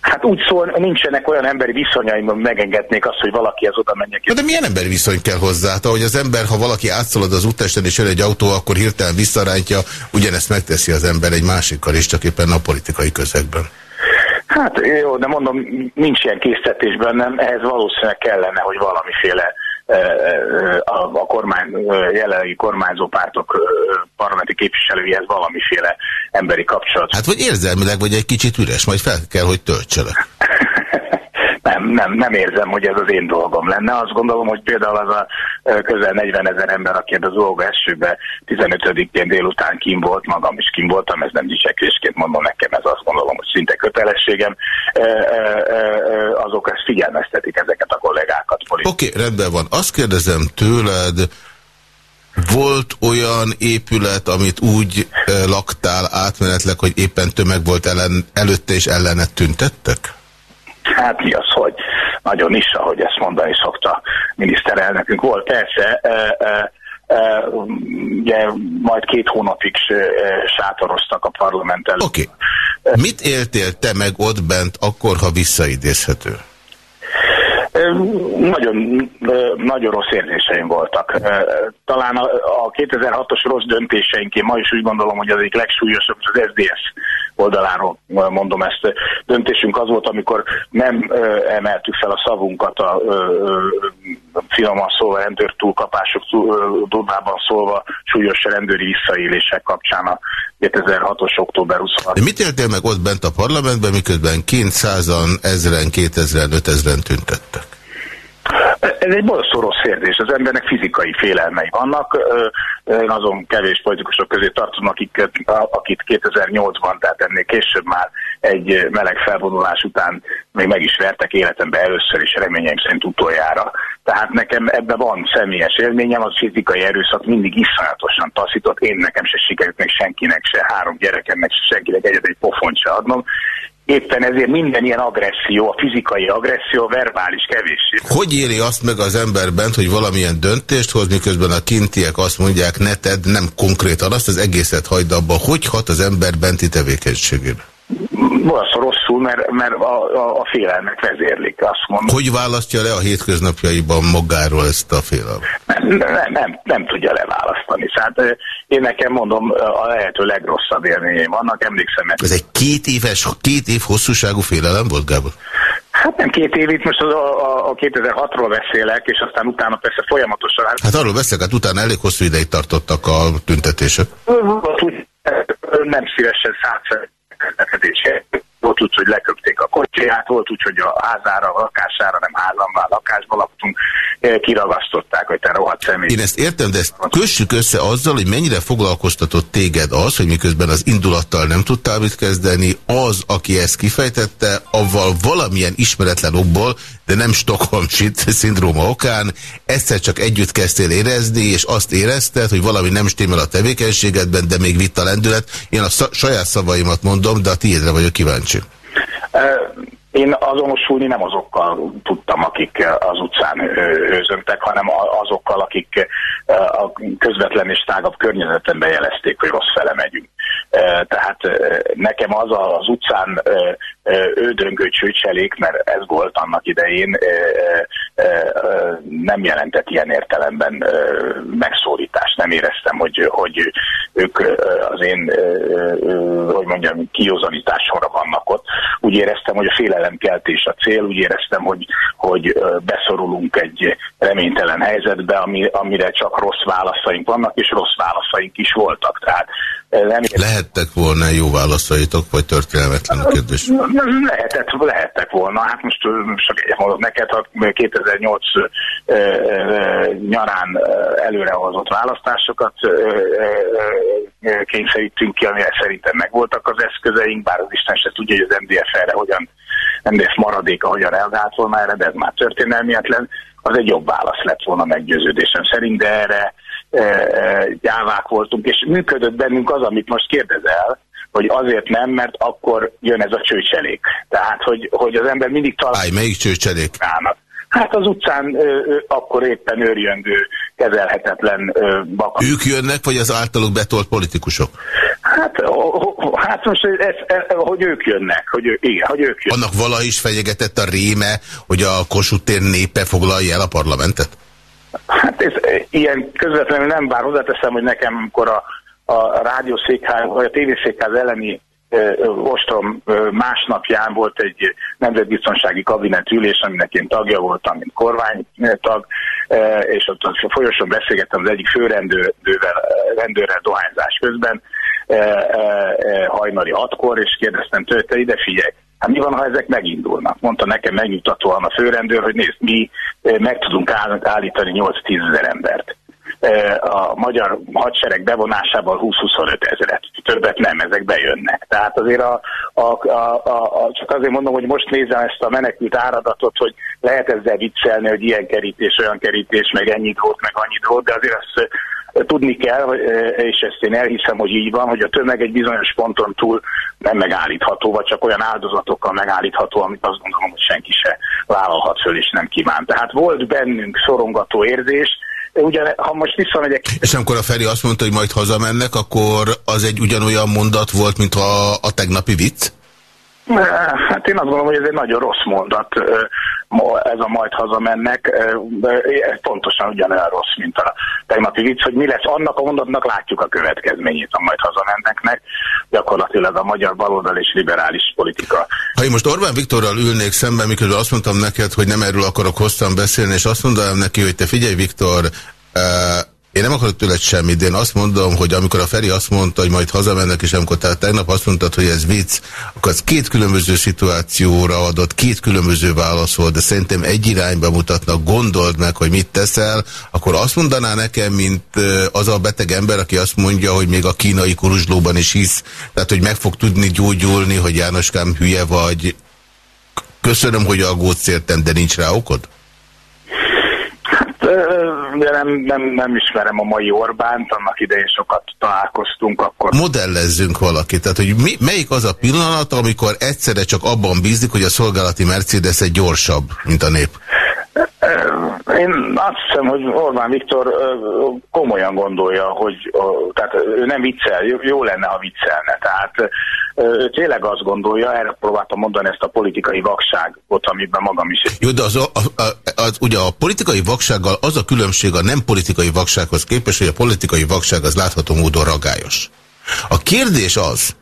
Hát úgy szól, nincsenek olyan emberi viszonyaim, hogy megengednék azt, hogy valaki az oda menjek. De milyen emberi viszony kell hozzá? Tehát, hogy az ember, ha valaki átszalad az útesten és jön egy autó, akkor hirtelen visszarántja, ugyanezt megteszi az ember egy másikkal is, csak éppen a politikai közegben. Hát jó, de mondom, nincs ilyen készítésben, nem, ehhez valószínűleg kellene, hogy valamiféle a, a kormány, jelenlegi kormányzó pártok parlamenti képviselőihez valamiféle emberi kapcsolat. Hát vagy érzelmileg vagy egy kicsit üres, majd fel kell, hogy töltsenek. nem, nem, nem érzem, hogy ez az én dolgom lenne. Azt gondolom, hogy például az a közel 40 ezer ember, aki az óga esőbe 15-én délután kim volt, magam is kim voltam, ez nem dicsekvésként mondom nekem, ez azt gondolom, hogy szinte kötelességem, azok ezt figyelmeztetik ezeket a kollégákat. Oké, okay, rendben van. Azt kérdezem tőled, volt olyan épület, amit úgy laktál átmenetleg, hogy éppen tömeg volt ellen, előtte és ellene tüntettek? Hát mi az, hogy nagyon is, ahogy ezt mondani szokta miniszterelnökünk. Volt persze, e, e, e, ugye majd két hónapig sátoroztak a parlament előtt. Oké. Okay. Mit éltél te meg ott bent akkor, ha visszaidézhető? Nagyon, nagyon rossz érzéseim voltak. Talán a 2006-os rossz döntéseink, én ma is úgy gondolom, hogy az egyik legsúlyosabb az SZDSZ oldaláról mondom ezt. Döntésünk az volt, amikor nem emeltük fel a szavunkat a finoman szólva rendőr túlkapások durvában szólva súlyos rendőri visszaélések kapcsán a 2006-os október 26. De mit éltél meg ott bent a parlamentben, miközben kint százan, ezren, kétezren, ötezren tüntettek? Ez egy borzasztó rossz kérdés. Az embernek fizikai félelmei vannak. Én azon kevés politikusok közé tartozom, akik, akit 2008-ban, tehát ennél később már egy meleg felvonulás után még meg is vertek életembe először, és reményeim szerint utoljára. Tehát nekem ebben van személyes élményem, az fizikai erőszak mindig iszonyatosan taszított. Én nekem se sikerült, meg senkinek se, három gyerekemnek se, senkinek egyet egy pofont se adnom éppen ezért minden ilyen agresszió, a fizikai agresszió, a verbális kevéssé. Hogy éli azt meg az ember bent, hogy valamilyen döntést hoz, miközben a kintiek azt mondják, ne tedd, nem konkrétan, azt az egészet hagyd abba. Hogy hat az ember benti tevékenységére? Valószínűleg rosszul, mert, mert a, a, a félelmek vezérlik, azt mondom. Hogy választja le a hétköznapjaiban magáról ezt a félelmet? Nem, nem, nem, tudja leválasztani. Tehát én nekem mondom, a lehető legrosszabb élményeim vannak, emlékszem. Ez egy két éves, két év hosszúságú félelem volt, Gábor? Hát nem két év, itt most a, a, a 2006-ról beszélek, és aztán utána persze folyamatosan... Hát arról beszélek, hát utána elég hosszú ideig tartottak a tüntetések. Nem szívesen szállt közlekedése. Volt úgy, hogy leköpték a kocsiját, volt úgy, hogy a házára, a lakására nem házam kiragasztották, hogy te rohadt személy. Én ezt értem, de ezt kössük össze azzal, hogy mennyire foglalkoztatott téged az, hogy miközben az indulattal nem tudtál mit kezdeni, az, aki ezt kifejtette, avval valamilyen ismeretlen okból, de nem Stockholm szindróma okán, egyszer csak együtt kezdtél érezni, és azt érezted, hogy valami nem stimmel a tevékenységedben, de még vitt a lendület. Én a saját szavaimat mondom, de a tiédre vagyok kíváncsi. Én azonosulni nem azokkal tudtam, akik az utcán őzöntek, hanem azokkal, akik a közvetlen és tágabb környezetemben jelezték, hogy rossz fele megyünk. Tehát nekem az az utcán ődöngő csőcselék, mert ez volt annak idején, nem jelentett ilyen értelemben megszólítást. Nem éreztem, hogy, hogy ők az én, hogy mondjam, kiózanításomra vannak ott. Úgy éreztem, hogy a félelemkeltés a cél, úgy éreztem, hogy, hogy beszorulunk egy reménytelen helyzetbe, ami, amire csak rossz válaszaink vannak, és rossz válaszaink is voltak. Tehát nem Lehettek volna jó válaszaitok, vagy történelmetlen a kérdés? Lehetett, lehettek volna. Hát most csak mondok neked, ha 2008 nyarán előrehozott választásokat kényszerítünk ki, amire szerintem megvoltak az eszközeink, bár az Isten se tudja, hogy az MDF erre hogyan, MDF maradéka hogyan reagált volna erre, de ez már történelmietlen. Az egy jobb válasz lett volna meggyőződésem szerint, de erre gyávák voltunk, és működött bennünk az, amit most kérdezel, hogy azért nem, mert akkor jön ez a csőcselék. Tehát, hogy, hogy az ember mindig talál... Állj, melyik csőcselék? Hát az utcán ö, ö, akkor éppen őrjöngő, kezelhetetlen ö, baka. Ők jönnek, vagy az általuk betolt politikusok? Hát, o, hát most ez, ez, hogy ők jönnek, hogy ő, igen, hogy ők jönnek. Annak vala is fenyegetett a réme, hogy a Kossuth tér népe foglalja el a parlamentet? Hát ez ilyen közvetlenül nem, bár hozzáteszem, hogy nekem, amikor a, a rádiószékház, vagy a tévészékház elleni ostrom másnapján volt egy nemzetbiztonsági kabinetülés, aminek én tagja voltam, mint kormánytag, és ott a folyosón beszélgettem az egyik főrendőrrel rendőrrel dohányzás közben, hajnali hatkor, és kérdeztem tőle, te ide figyelj, Hát mi van, ha ezek megindulnak? Mondta nekem megnyugtatóan a főrendőr, hogy nézd, mi meg tudunk állítani 8-10 ezer embert a magyar hadsereg bevonásával 20-25 ezeret. Többet nem, ezek bejönnek. Tehát azért a, a, a, a, csak azért mondom, hogy most nézem ezt a menekült áradatot, hogy lehet ezzel viccelni, hogy ilyen kerítés, olyan kerítés, meg ennyit volt, meg annyit volt, de azért azt tudni kell, és ezt én elhiszem, hogy így van, hogy a tömeg egy bizonyos ponton túl nem megállítható, vagy csak olyan áldozatokkal megállítható, amit azt gondolom, hogy senki se vállalhat föl, és nem kíván. Tehát volt bennünk szorongató érzés, Ugyan, ha most visszamegyek... És amikor a Feri azt mondta, hogy majd hazamennek, akkor az egy ugyanolyan mondat volt, mint a, a tegnapi vicc? Hát én azt gondolom, hogy ez egy nagyon rossz mondat, ez a majd hazamennek, ez pontosan ugyanolyan rossz, mint a tegnapi vicc, hogy mi lesz. Annak a mondatnak, látjuk a következményét a majd hazamenneknek, gyakorlatilag a magyar baloldal és liberális politika. Ha én most Orbán Viktorral ülnék szemben, miközben azt mondtam neked, hogy nem erről akarok hosszan beszélni, és azt mondanám neki, hogy te figyelj Viktor, én nem akarok tőled semmit, de én azt mondom, hogy amikor a Feri azt mondta, hogy majd hazamennek, és amikor tehát tegnap azt mondtad, hogy ez vicc, akkor az két különböző szituációra adott, két különböző válasz volt, de szerintem egy irányba mutatnak, gondold meg, hogy mit teszel, akkor azt mondaná nekem, mint az a beteg ember, aki azt mondja, hogy még a kínai kuruzslóban is hisz, tehát hogy meg fog tudni gyógyulni, hogy Jánoskám hülye vagy. Köszönöm, hogy aggódsz értem, de nincs rá okod? Nem, nem, nem ismerem a mai Orbánt, annak idején sokat találkoztunk akkor. Modellezzünk valakit, tehát hogy mi, melyik az a pillanat, amikor egyszerre csak abban bízik, hogy a szolgálati Mercedes egy gyorsabb, mint a nép? Én azt hiszem, hogy Orbán Viktor komolyan gondolja, hogy tehát ő nem viccel, jó lenne, ha viccelne. Tehát ő tényleg azt gondolja, erre próbáltam mondani ezt a politikai vakságot, amiben magam is... Jó, de az, az, az, az, ugye a politikai vaksággal az a különbség a nem politikai vaksághoz képest, hogy a politikai vakság az látható módon ragályos. A kérdés az,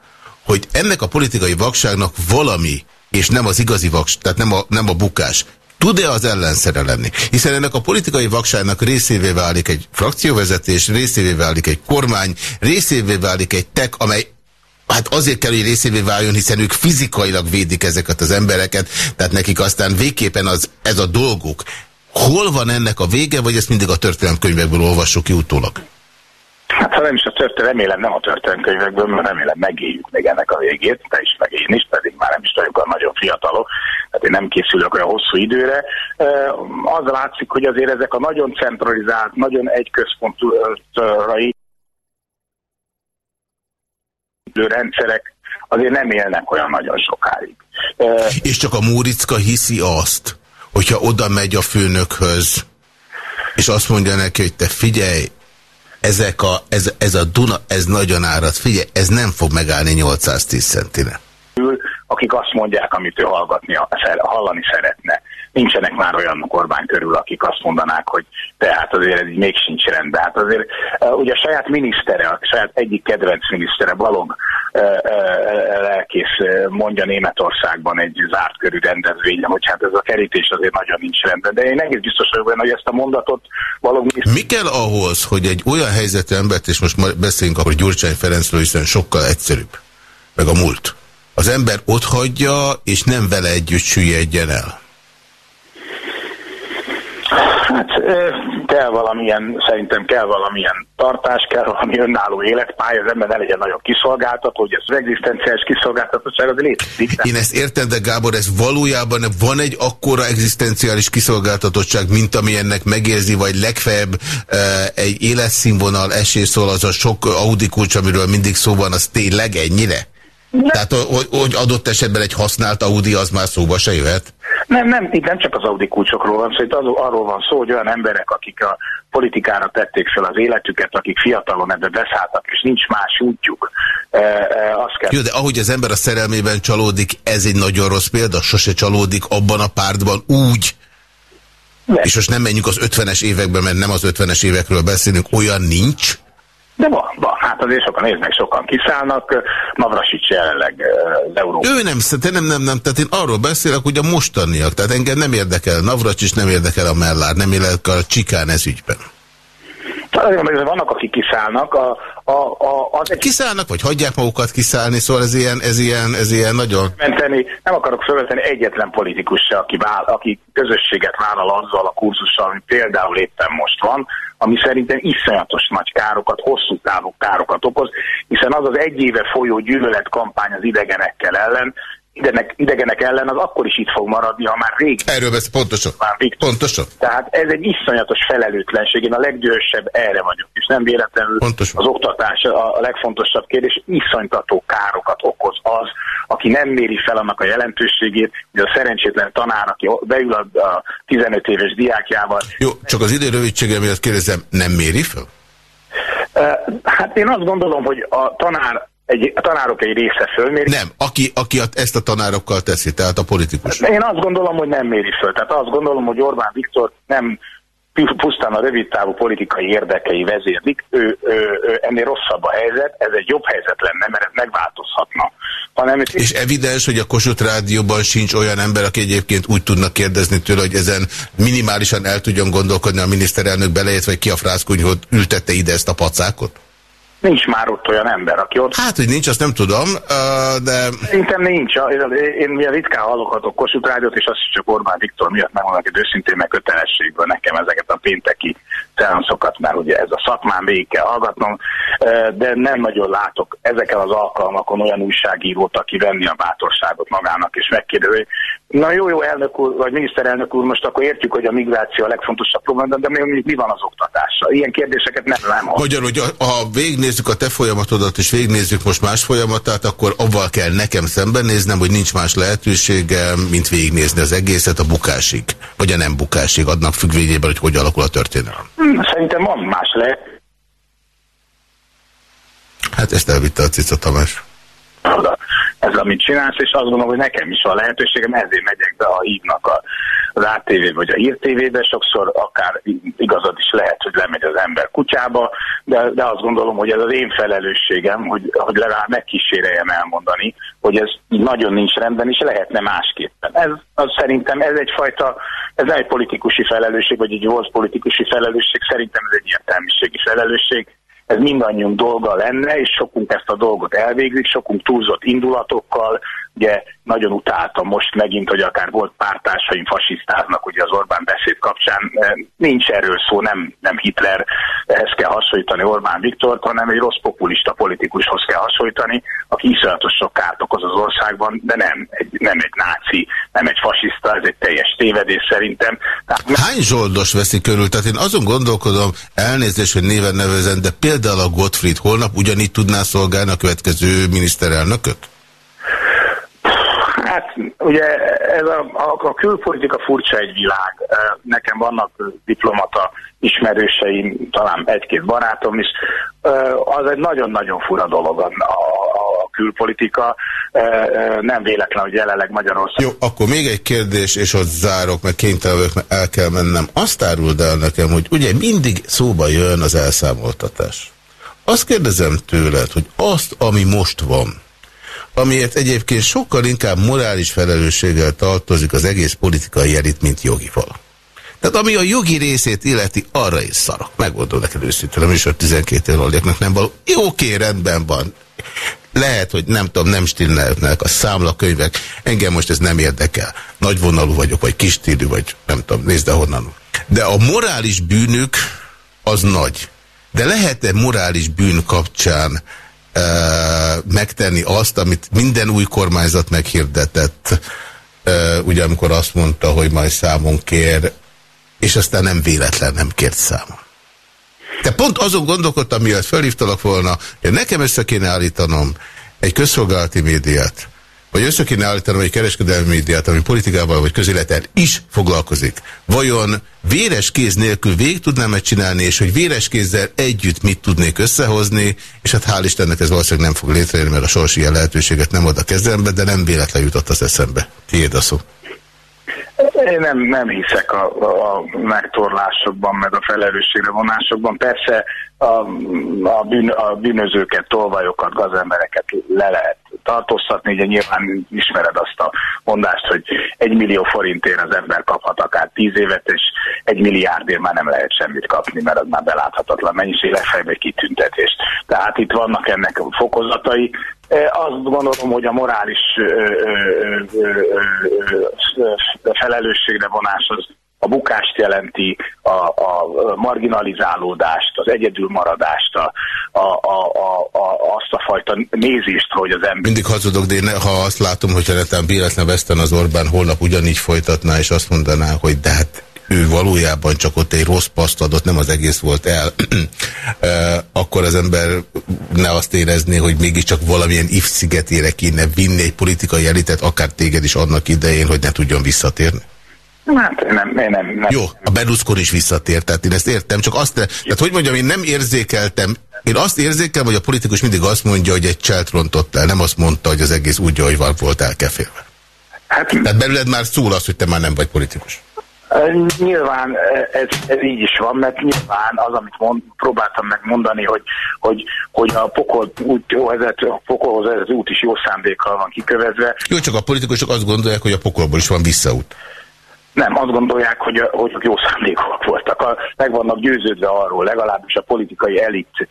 hogy ennek a politikai vakságnak valami, és nem az igazi vakság, tehát nem a, nem a bukás, tud-e az ellenszere lenni? Hiszen ennek a politikai vakságnak részévé válik egy frakcióvezetés, részévé válik egy kormány, részévé válik egy tek, amely Hát azért kell, hogy részévé váljon, hiszen ők fizikailag védik ezeket az embereket, tehát nekik aztán végképpen az, ez a dolguk. Hol van ennek a vége, vagy ezt mindig a történelemkönyvekből olvassuk ki utólag? Hát ha nem is a történelem, remélem nem a történelemkönyvekből, mert remélem megéljük még ennek a végét, te is meg én is, pedig már nem is vagyok a nagyon fiatalok, tehát én nem készülök olyan hosszú időre. Az látszik, hogy azért ezek a nagyon centralizált, nagyon egyközpontúra rendszerek azért nem élnek olyan nagyon sokáig. És csak a Múricka hiszi azt, hogyha oda megy a főnökhöz, és azt mondja neki, hogy te figyelj, ezek a, ez, ez a Duna, ez nagyon árad. Figyelj, ez nem fog megállni 810 centine. Akik azt mondják, amit ő hallgatni, hallani szeretne nincsenek már olyan kormány körül, akik azt mondanák, hogy tehát azért ez így még sincs rendben. Hát azért ugye a saját minisztere, a saját egyik kedvenc minisztere, Balog lelkész mondja Németországban egy zárt körű rendezvényen, hogy hát ez a kerítés azért nagyon nincs rendben. De én egész biztos vagyok benne, hogy ezt a mondatot Balog miniszter... Mi kell ahhoz, hogy egy olyan helyzetű embert, és most beszéljünk akkor Gyurcsány Ferencről, hiszen sokkal egyszerűbb, meg a múlt. Az ember ott hagyja, és nem vele együtt süllyedjen el. Hát kell valamilyen, szerintem kell valamilyen tartás, kell valami önálló életpálya, az ember ne legyen nagyon kiszolgáltató, hogy ez az egzisztenciális kiszolgáltatottság az létezik. Én ezt értem, de Gábor, ez valójában van egy akkora egzisztenciális kiszolgáltatottság, mint ami ennek megérzi, vagy legfeljebb egy életszínvonal esés szól, az a sok Audi kulcs, amiről mindig szó van, az tényleg ennyire? Nem. Tehát, hogy, hogy adott esetben egy használt Audi az már szóba se jöhet? Nem, nem, itt nem csak az Audi kulcsokról van szó, itt az, arról van szó, hogy olyan emberek, akik a politikára tették fel az életüket, akik fiatalon ebbe beszálltak, és nincs más útjuk. E, e, azt kell... Jó, de ahogy az ember a szerelmében csalódik, ez egy nagyon rossz példa, sose csalódik abban a pártban úgy, de. és most nem menjünk az 50-es évekbe, mert nem az 50-es évekről beszélünk, olyan nincs, de van, van. Hát azért sokan néznek, sokan kiszállnak. Navrasics jelenleg az Európa. Ő nem, nem, nem, nem, tehát én arról beszélek, hogy a mostaniak, tehát engem nem érdekel Navracsics, nem érdekel a Mellár, nem érdekel a Csikán ez ügyben. Vannak, akik kiszállnak. A, a, a, az egy... Kiszállnak, vagy hagyják magukat kiszállni, szóval ez ilyen, ez ilyen, ez ilyen nagyon... Menteni, nem akarok fölveteni egyetlen politikus se, aki, vál, aki közösséget vállal azzal a kurzussal, ami például éppen most van, ami szerintem iszonyatos nagy károkat, hosszú távú károkat okoz, hiszen az az egy éve folyó gyűlöletkampány az idegenekkel ellen, idegenek, idegenek ellen az akkor is itt fog maradni, ha már rég. Erről beszél, pontosan. Már pontosan. Tehát ez egy iszonyatos felelőtlenség, én a leggyősebb erre vagyok, és nem véletlenül pontosan. az oktatás a legfontosabb kérdés, iszonytató károkat okoz az, aki nem méri fel annak a jelentőségét, hogy a szerencsétlen tanár, aki beül a, a 15 éves diákjával. Jó, csak az idő rövidsége miatt kérdezem, nem méri fel? Hát én azt gondolom, hogy a tanár egy, a tanárok egy része fölméri. Nem, aki, aki ezt a tanárokkal teszi, tehát a politikus. Én azt gondolom, hogy nem méri föl. Tehát azt gondolom, hogy Orbán Viktor nem pusztán a rövidtávú politikai érdekei vezérlik, ő, ő, ő, ennél rosszabb a helyzet, ez egy jobb helyzet lenne, mert ez megváltozhatna. Hanem És evidens, hogy a Kossuth Rádióban sincs olyan ember, aki egyébként úgy tudnak kérdezni tőle, hogy ezen minimálisan el tudjon gondolkodni a miniszterelnök belejét, vagy ki a frászkunyhot ültette ide ezt a pacákot? Nincs már ott olyan ember, aki ott... Hát, hogy nincs, azt nem tudom, de... Szerintem nincs. Én milyen ritkán hallgatok Kossuth Rádiót, és azt is csak Orbán Viktor miatt megmondok, hogy őszintén meg kötelességből nekem ezeket a pénteki szeanszokat, mert ugye ez a szakmán végig kell hallgatnom, de nem nagyon látok ezeken az alkalmakon olyan újságírót, aki venni a bátorságot magának, és megkérdezi, hogy na jó, jó elnök úr, vagy miniszterelnök úr, most akkor értjük, hogy a migráció a legfontosabb probléma, de mi, mi van az oktatással? Ilyen kérdéseket nem nem Magyarul, hogy ha végignézzük a te folyamatodat, és végignézzük most más folyamatát, akkor avval kell nekem szembenéznem, hogy nincs más lehetőségem, mint végignézni az egészet a bukásig, vagy a nem bukásig, adnak függvényében, hogy hogy alakul a történelem. Szerintem van más lehet. Hát ezt elvitte a Cica Tamás ez, amit csinálsz, és azt gondolom, hogy nekem is van lehetőségem, ezért megyek be, ha hívnak a, az ATV vagy a Hír TV-be, sokszor akár igazad is lehet, hogy lemegy az ember kutyába, de, de azt gondolom, hogy ez az én felelősségem, hogy, hogy legalább megkíséreljem elmondani, hogy ez nagyon nincs rendben, és lehetne másképpen. Ez az szerintem ez egyfajta, ez nem egy politikusi felelősség, vagy egy volt politikusi felelősség, szerintem ez egy értelmiségi felelősség, ez mindannyiunk dolga lenne, és sokunk ezt a dolgot elvégzik, sokunk túlzott indulatokkal, ugye nagyon utáltam most megint, hogy akár volt pártársaim fasisztáznak ugye az Orbán beszéd kapcsán. Nincs erről szó, nem, nem Hitlerhez kell hasonlítani Orbán Viktort, hanem egy rossz populista politikushoz kell hasonlítani, aki iszonyatos sok kárt okoz az országban, de nem egy, nem egy náci, nem egy fasiszta, ez egy teljes tévedés szerintem. Tehát... Hány zsoldos veszi körül? Tehát én azon gondolkodom, elnézést, hogy néven nevezem, de például a Gottfried holnap ugyanígy tudná szolgálni a következő miniszterelnököt? Ugye ez a, a, a külpolitika furcsa egy világ. Nekem vannak diplomata ismerőseim, talán egy-két barátom is. Az egy nagyon-nagyon fura dolog a, a külpolitika. Nem véletlen, hogy jelenleg Magyarország... Jó, akkor még egy kérdés, és ott zárok, mert kénytelen vagyok, mert el kell mennem. Azt áruld el nekem, hogy ugye mindig szóba jön az elszámoltatás. Azt kérdezem tőled, hogy azt, ami most van, amiért egyébként sokkal inkább morális felelősséggel tartozik az egész politikai elit, mint jogi vala. Tehát ami a jogi részét illeti, arra is szarok. Megmondom neked őszintén, a műsor 12 év nem való. Jó, oké, rendben van. Lehet, hogy nem tudom, nem stilmelnek a számlakönyvek. Engem most ez nem érdekel. Nagyvonalú vagyok, vagy kistílű, vagy nem tudom, nézd de honnan. De a morális bűnök az nagy. De lehet-e morális bűn kapcsán e, megtenni azt, amit minden új kormányzat meghirdetett, e, ugye amikor azt mondta, hogy majd számon kér, és aztán nem véletlen nem kért számon. Te pont azon gondolkodtam, miatt felhívtalak volna, hogy nekem össze kéne állítanom egy közszolgálati médiát, vagy össze kéne állítanom egy kereskedelmi médiát, ami politikával vagy közéletel is foglalkozik. Vajon véres kéz nélkül végig tudnám ezt csinálni, és hogy véres kézzel együtt mit tudnék összehozni, és hát hál' Istennek ez valószínűleg nem fog létrejönni, mert a sors ilyen lehetőséget nem ad a de nem véletlen jutott az eszembe. Tiéd a szó. Én nem, nem hiszek a, a megtorlásokban, meg a felelősségre vonásokban. Persze a, a, bűn, a bűnözőket, tolvajokat, gazembereket le lehet tartóztatni. Ugye nyilván ismered azt a mondást, hogy egy millió forintért az ember kaphat akár tíz évet, és egy milliárdért már nem lehet semmit kapni, mert az már beláthatatlan mennyiség, legfeljebb egy kitüntetést. Tehát itt vannak ennek fokozatai. Azt gondolom, hogy a morális felelősségre vonás az a bukást jelenti, a, a marginalizálódást, az egyedülmaradást, a, a, a, a, azt a fajta nézést, hogy az ember... Mindig hazudok, de én, ha azt látom, hogyha netán véletlen veszten az Orbán holnap ugyanígy folytatná, és azt mondaná, hogy de hát ő valójában csak ott egy rossz paszt adott, nem az egész volt el, akkor az ember ne azt érezné, hogy mégiscsak valamilyen if szigetére kéne vinni egy politikai elitet, akár téged is annak idején, hogy ne tudjon visszatérni? Hát én nem, én nem, nem. Jó, a Berlusconi is visszatért, tehát én ezt értem, csak azt, tehát hogy mondjam, én nem érzékeltem, én azt érzékelem, hogy a politikus mindig azt mondja, hogy egy cselt rontott el, nem azt mondta, hogy az egész úgy, ahogy van, volt elkefélve. Hát, tehát belőled már szól az, hogy te már nem vagy politikus. Nyilván ez, ez így is van, mert nyilván az, amit mond, próbáltam megmondani, hogy, hogy, hogy a pokol jó, ez, a pokolhoz ez az út is jó szándékkal van kikövezve. Jó, csak a politikusok azt gondolják, hogy a pokolból is van visszaút. Nem, azt gondolják, hogy, hogy jó szándékok voltak. A, meg vannak győződve arról, legalábbis a politikai elit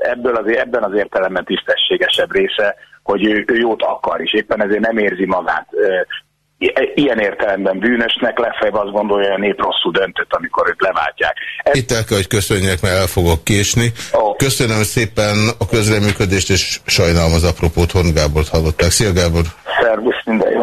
ebből az, ebben az értelemben tisztességesebb része, hogy ő, ő jót akar, és éppen ezért nem érzi magát ilyen értelemben bűnösnek, legfeljebb azt gondolja, hogy a nép rosszul döntött, amikor őt leváltják. Ez... Itt el kell, hogy köszönjek, mert el fogok késni. Oh. Köszönöm szépen a közreműködést, és sajnálom az apropót, Horn Gábort hallották. Szia Gábor! Szervusz, minden jó!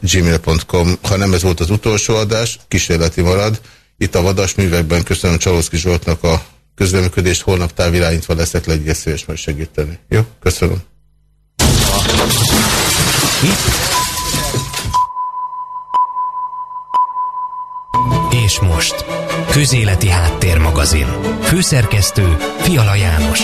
gmail.com Ha nem ez volt az utolsó adás, kísérleti marad. Itt a vadas művekben köszönöm Csalószki Zsoltnak a közleműködést, holnap távirányítva leszek, legyen szíves majd segíteni. Jó, köszönöm. És most, Közéleti Háttérmagazin. Főszerkesztő Fiala János.